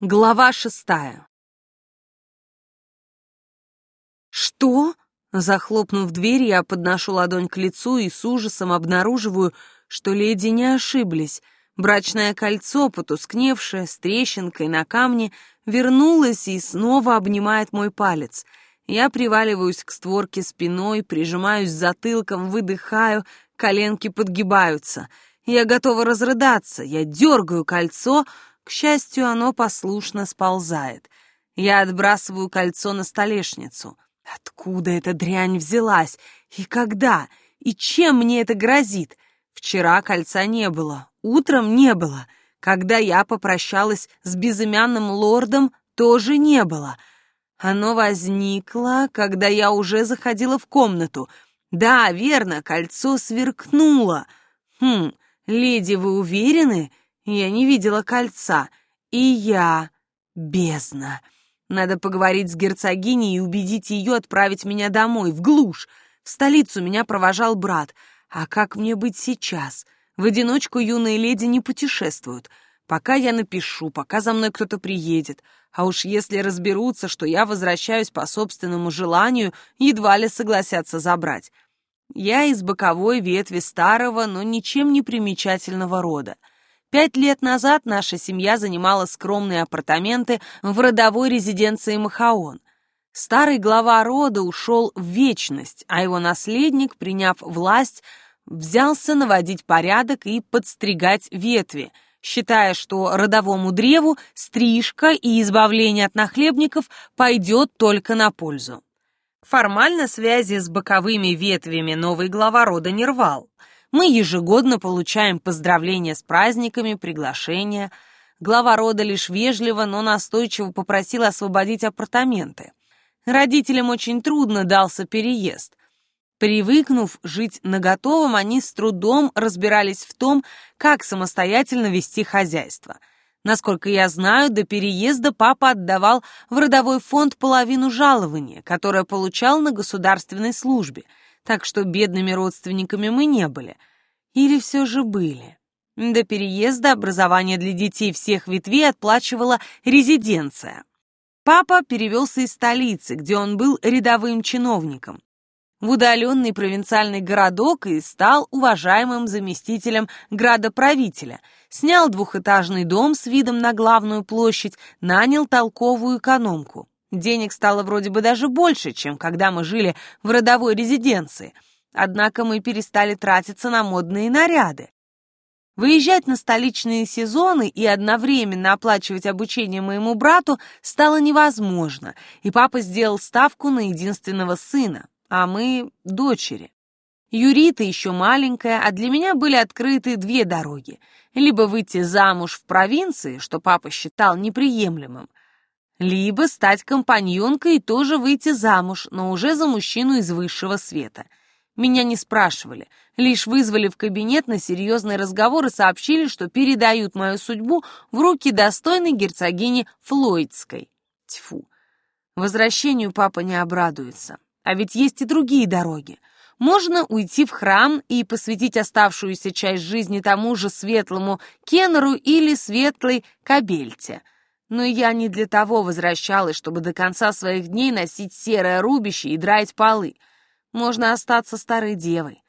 Глава шестая. «Что?» Захлопнув дверь, я подношу ладонь к лицу и с ужасом обнаруживаю, что леди не ошиблись. Брачное кольцо, потускневшее, с трещинкой на камне, вернулось и снова обнимает мой палец. Я приваливаюсь к створке спиной, прижимаюсь затылком, выдыхаю, коленки подгибаются. Я готова разрыдаться, я дергаю кольцо — к счастью, оно послушно сползает. Я отбрасываю кольцо на столешницу. Откуда эта дрянь взялась? И когда? И чем мне это грозит? Вчера кольца не было, утром не было. Когда я попрощалась с безымянным лордом, тоже не было. Оно возникло, когда я уже заходила в комнату. Да, верно, кольцо сверкнуло. Хм, леди, вы уверены? Я не видела кольца. И я... бездна. Надо поговорить с герцогиней и убедить ее отправить меня домой, в глушь. В столицу меня провожал брат. А как мне быть сейчас? В одиночку юные леди не путешествуют. Пока я напишу, пока за мной кто-то приедет. А уж если разберутся, что я возвращаюсь по собственному желанию, едва ли согласятся забрать. Я из боковой ветви старого, но ничем не примечательного рода. Пять лет назад наша семья занимала скромные апартаменты в родовой резиденции Махаон. Старый глава рода ушел в вечность, а его наследник, приняв власть, взялся наводить порядок и подстригать ветви, считая, что родовому древу стрижка и избавление от нахлебников пойдет только на пользу. Формально связи с боковыми ветвями новый глава рода не рвал. Мы ежегодно получаем поздравления с праздниками, приглашения. Глава рода лишь вежливо, но настойчиво попросил освободить апартаменты. Родителям очень трудно дался переезд. Привыкнув жить на готовом, они с трудом разбирались в том, как самостоятельно вести хозяйство. Насколько я знаю, до переезда папа отдавал в родовой фонд половину жалования, которое получал на государственной службе — так что бедными родственниками мы не были. Или все же были. До переезда образование для детей всех ветвей отплачивала резиденция. Папа перевелся из столицы, где он был рядовым чиновником, в удаленный провинциальный городок и стал уважаемым заместителем градоправителя, снял двухэтажный дом с видом на главную площадь, нанял толковую экономку. Денег стало вроде бы даже больше, чем когда мы жили в родовой резиденции. Однако мы перестали тратиться на модные наряды. Выезжать на столичные сезоны и одновременно оплачивать обучение моему брату стало невозможно, и папа сделал ставку на единственного сына, а мы — дочери. Юрита еще маленькая, а для меня были открыты две дороги. Либо выйти замуж в провинции, что папа считал неприемлемым, либо стать компаньонкой и тоже выйти замуж, но уже за мужчину из высшего света. Меня не спрашивали, лишь вызвали в кабинет на серьезный разговор и сообщили, что передают мою судьбу в руки достойной герцогини Флойдской. Тьфу. Возвращению папа не обрадуется. А ведь есть и другие дороги. Можно уйти в храм и посвятить оставшуюся часть жизни тому же светлому Кеннеру или светлой Кабельте — но я не для того возвращалась, чтобы до конца своих дней носить серое рубище и драить полы. Можно остаться старой девой.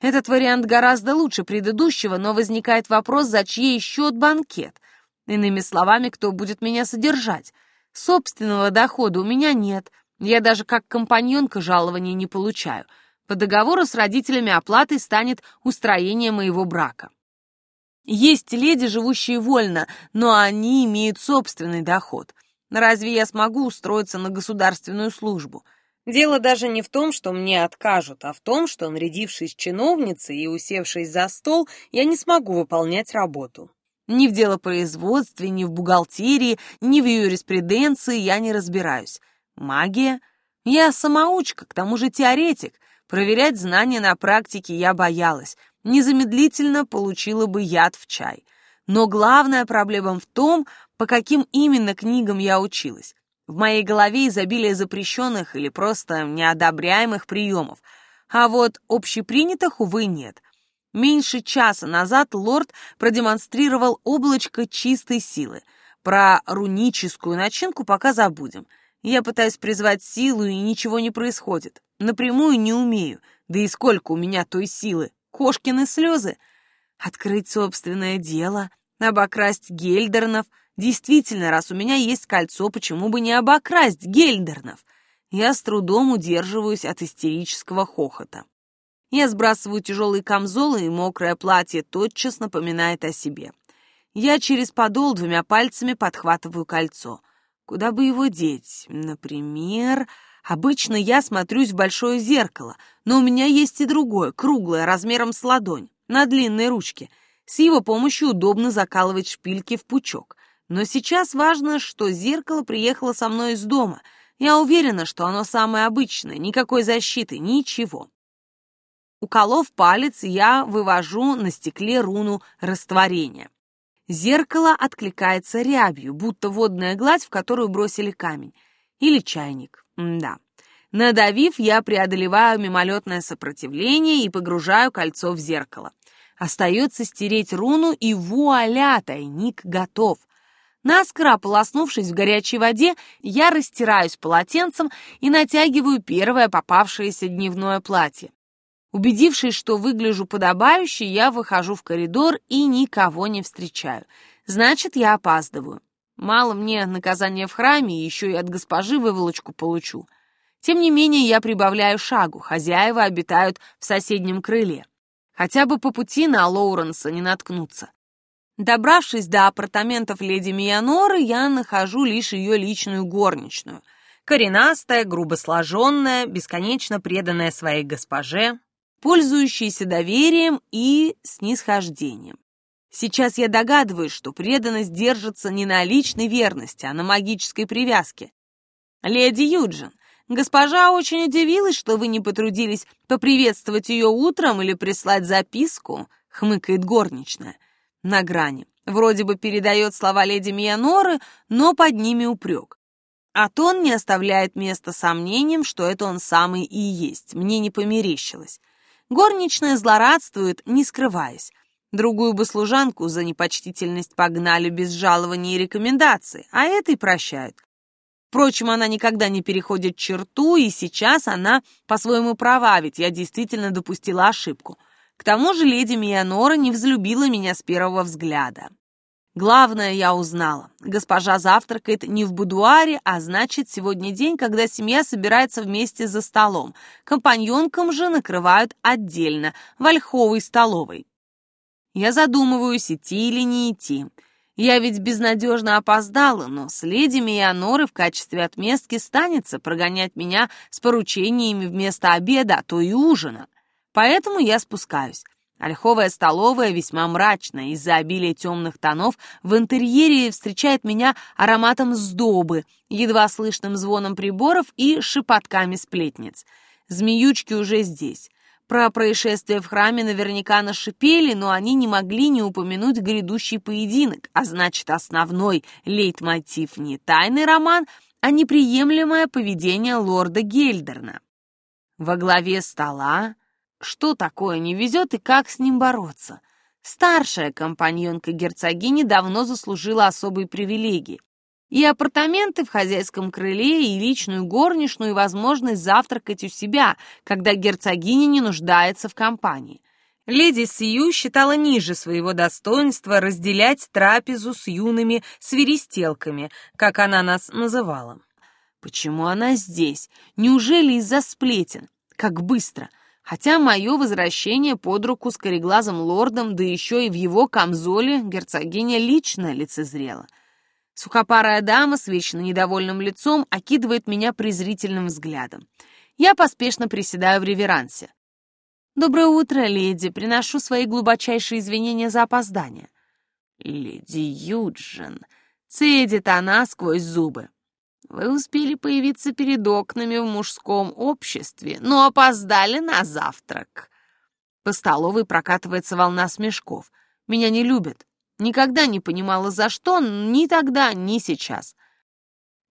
Этот вариант гораздо лучше предыдущего, но возникает вопрос, за чьей счет банкет. Иными словами, кто будет меня содержать. Собственного дохода у меня нет. Я даже как компаньонка жалования не получаю. По договору с родителями оплатой станет устроение моего брака. Есть леди, живущие вольно, но они имеют собственный доход. Разве я смогу устроиться на государственную службу? Дело даже не в том, что мне откажут, а в том, что, нарядившись чиновницей и усевшись за стол, я не смогу выполнять работу. Ни в делопроизводстве, ни в бухгалтерии, ни в юриспруденции я не разбираюсь. Магия? Я самоучка, к тому же теоретик. Проверять знания на практике я боялась, незамедлительно получила бы яд в чай. Но главная проблема в том, по каким именно книгам я училась. В моей голове изобилие запрещенных или просто неодобряемых приемов, а вот общепринятых, увы, нет. Меньше часа назад лорд продемонстрировал облачко чистой силы. Про руническую начинку пока забудем. Я пытаюсь призвать силу, и ничего не происходит. Напрямую не умею. Да и сколько у меня той силы? Кошкины слезы? Открыть собственное дело? Обокрасть Гельдернов? Действительно, раз у меня есть кольцо, почему бы не обокрасть Гельдернов? Я с трудом удерживаюсь от истерического хохота. Я сбрасываю тяжелые камзолы, и мокрое платье тотчас напоминает о себе. Я через подол двумя пальцами подхватываю кольцо. Куда бы его деть? Например, обычно я смотрюсь в большое зеркало, но у меня есть и другое, круглое, размером с ладонь, на длинной ручке. С его помощью удобно закалывать шпильки в пучок. Но сейчас важно, что зеркало приехало со мной из дома. Я уверена, что оно самое обычное, никакой защиты, ничего. Уколов палец, я вывожу на стекле руну растворения. Зеркало откликается рябью, будто водная гладь, в которую бросили камень. Или чайник. Да. Надавив, я преодолеваю мимолетное сопротивление и погружаю кольцо в зеркало. Остается стереть руну, и вуаля, тайник готов. Наскоро ополоснувшись в горячей воде, я растираюсь полотенцем и натягиваю первое попавшееся дневное платье. Убедившись, что выгляжу подобающе, я выхожу в коридор и никого не встречаю. Значит, я опаздываю. Мало мне наказания в храме, еще и от госпожи выволочку получу. Тем не менее, я прибавляю шагу, хозяева обитают в соседнем крыле. Хотя бы по пути на Лоуренса не наткнуться. Добравшись до апартаментов леди Мияноры, я нахожу лишь ее личную горничную. Коренастая, грубо сложенная, бесконечно преданная своей госпоже, пользующийся доверием и снисхождением. Сейчас я догадываюсь, что преданность держится не на личной верности, а на магической привязке. Леди Юджин, госпожа очень удивилась, что вы не потрудились поприветствовать ее утром или прислать записку, хмыкает горничная. На грани. Вроде бы передает слова леди Мияноры, но под ними упрек. А тон не оставляет места сомнениям, что это он самый и есть. Мне не померещилось. Горничная злорадствует, не скрываясь. Другую бы служанку за непочтительность погнали без жалования и рекомендаций, а этой прощают. Впрочем, она никогда не переходит черту, и сейчас она по-своему права, ведь я действительно допустила ошибку. К тому же леди Миянора не взлюбила меня с первого взгляда. Главное я узнала. Госпожа завтракает не в будуаре, а значит, сегодня день, когда семья собирается вместе за столом. Компаньонкам же накрывают отдельно, в ольховой столовой. Я задумываюсь, идти или не идти. Я ведь безнадежно опоздала, но с леди Мияноры в качестве отместки станется прогонять меня с поручениями вместо обеда, а то и ужина. Поэтому я спускаюсь. Ольховая столовая весьма мрачная из-за обилия темных тонов. В интерьере встречает меня ароматом сдобы, едва слышным звоном приборов и шепотками сплетниц. Змеючки уже здесь. Про происшествие в храме наверняка нашипели, но они не могли не упомянуть грядущий поединок, а значит, основной лейтмотив не тайный роман, а неприемлемое поведение лорда Гельдерна. Во главе стола что такое не везет и как с ним бороться? Старшая компаньонка герцогини давно заслужила особые привилегии. И апартаменты в хозяйском крыле, и личную горничную, и возможность завтракать у себя, когда герцогиня не нуждается в компании. Леди Сью считала ниже своего достоинства разделять трапезу с юными свиристелками, как она нас называла. Почему она здесь? Неужели из-за сплетен? Как быстро! Хотя мое возвращение под руку с кореглазым лордом, да еще и в его камзоле, герцогиня лично лицезрела. Сухопарая дама с вечно недовольным лицом окидывает меня презрительным взглядом. Я поспешно приседаю в реверансе. «Доброе утро, леди. Приношу свои глубочайшие извинения за опоздание». «Леди Юджин», — цедит она сквозь зубы. Вы успели появиться перед окнами в мужском обществе, но опоздали на завтрак. По столовой прокатывается волна смешков. Меня не любят. Никогда не понимала, за что, ни тогда, ни сейчас.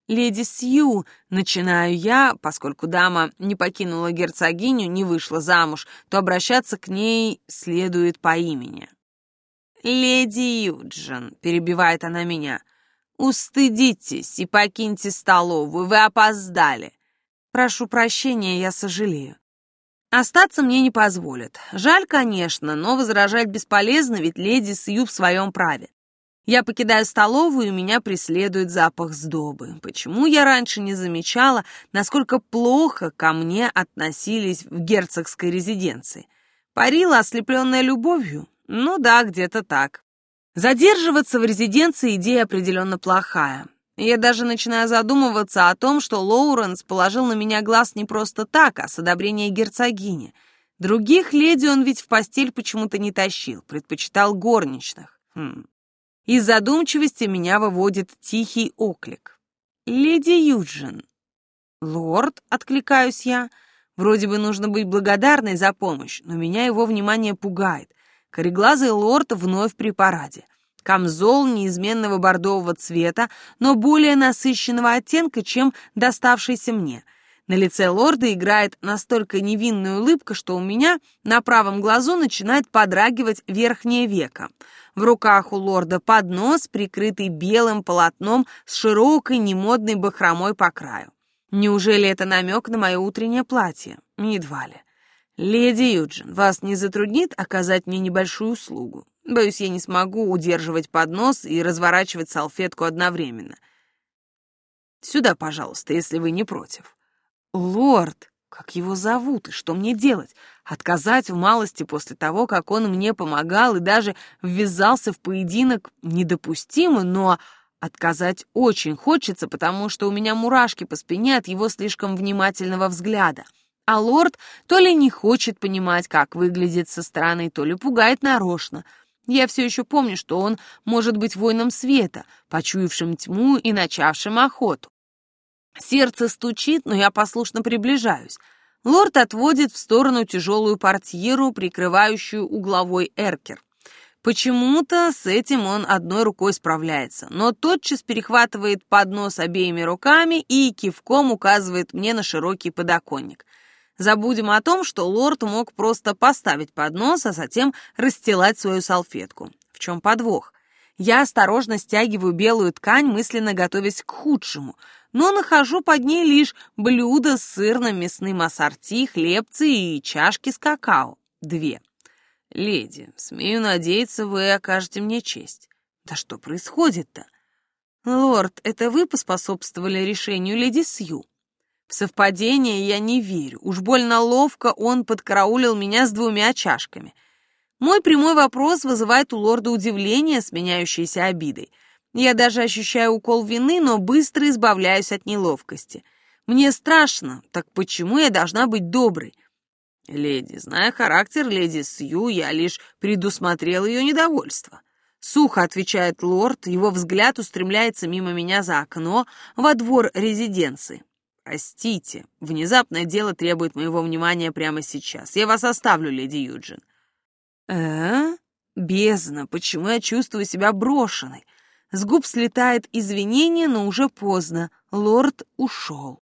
«Леди Сью», — начинаю я, поскольку дама не покинула герцогиню, не вышла замуж, то обращаться к ней следует по имени. «Леди Юджин», — перебивает она меня, — Устыдитесь и покиньте столовую, вы опоздали. Прошу прощения, я сожалею. Остаться мне не позволят. Жаль, конечно, но возражать бесполезно, ведь леди Сью в своем праве. Я покидаю столовую, и меня преследует запах сдобы. Почему я раньше не замечала, насколько плохо ко мне относились в герцогской резиденции? Парила, ослепленная любовью? Ну да, где-то так. Задерживаться в резиденции идея определенно плохая. Я даже начинаю задумываться о том, что Лоуренс положил на меня глаз не просто так, а с одобрения герцогини. Других леди он ведь в постель почему-то не тащил, предпочитал горничных. Хм. Из задумчивости меня выводит тихий оклик. «Леди Юджин». «Лорд», — откликаюсь я, — вроде бы нужно быть благодарной за помощь, но меня его внимание пугает. Кореглазый лорд вновь при параде. Камзол неизменного бордового цвета, но более насыщенного оттенка, чем доставшийся мне. На лице лорда играет настолько невинная улыбка, что у меня на правом глазу начинает подрагивать верхнее веко. В руках у лорда поднос, прикрытый белым полотном с широкой немодной бахромой по краю. Неужели это намек на мое утреннее платье? Едва ли. «Леди Юджин, вас не затруднит оказать мне небольшую услугу? Боюсь, я не смогу удерживать поднос и разворачивать салфетку одновременно. Сюда, пожалуйста, если вы не против. Лорд, как его зовут и что мне делать? Отказать в малости после того, как он мне помогал и даже ввязался в поединок недопустимо, но отказать очень хочется, потому что у меня мурашки по спине от его слишком внимательного взгляда. А лорд то ли не хочет понимать, как выглядит со стороны, то ли пугает нарочно — я все еще помню, что он может быть воином света, почуявшим тьму и начавшим охоту. Сердце стучит, но я послушно приближаюсь. Лорд отводит в сторону тяжелую портьеру, прикрывающую угловой эркер. Почему-то с этим он одной рукой справляется, но тотчас перехватывает поднос обеими руками и кивком указывает мне на широкий подоконник. Забудем о том, что лорд мог просто поставить поднос, а затем расстилать свою салфетку. В чем подвох? Я осторожно стягиваю белую ткань, мысленно готовясь к худшему, но нахожу под ней лишь блюдо с сырным мясным ассорти, хлебцы и чашки с какао. Две. «Леди, смею надеяться, вы окажете мне честь». «Да что происходит-то?» «Лорд, это вы поспособствовали решению леди Сью?» В совпадение я не верю. Уж больно ловко он подкараулил меня с двумя чашками. Мой прямой вопрос вызывает у лорда удивление, сменяющееся обидой. Я даже ощущаю укол вины, но быстро избавляюсь от неловкости. Мне страшно, так почему я должна быть доброй? Леди, зная характер леди Сью, я лишь предусмотрел ее недовольство. Сухо отвечает лорд, его взгляд устремляется мимо меня за окно во двор резиденции. «Простите, внезапное дело требует моего внимания прямо сейчас. Я вас оставлю, леди Юджин». «Э? Бездна, почему я чувствую себя брошенной?» С губ слетает извинение, но уже поздно. Лорд ушел.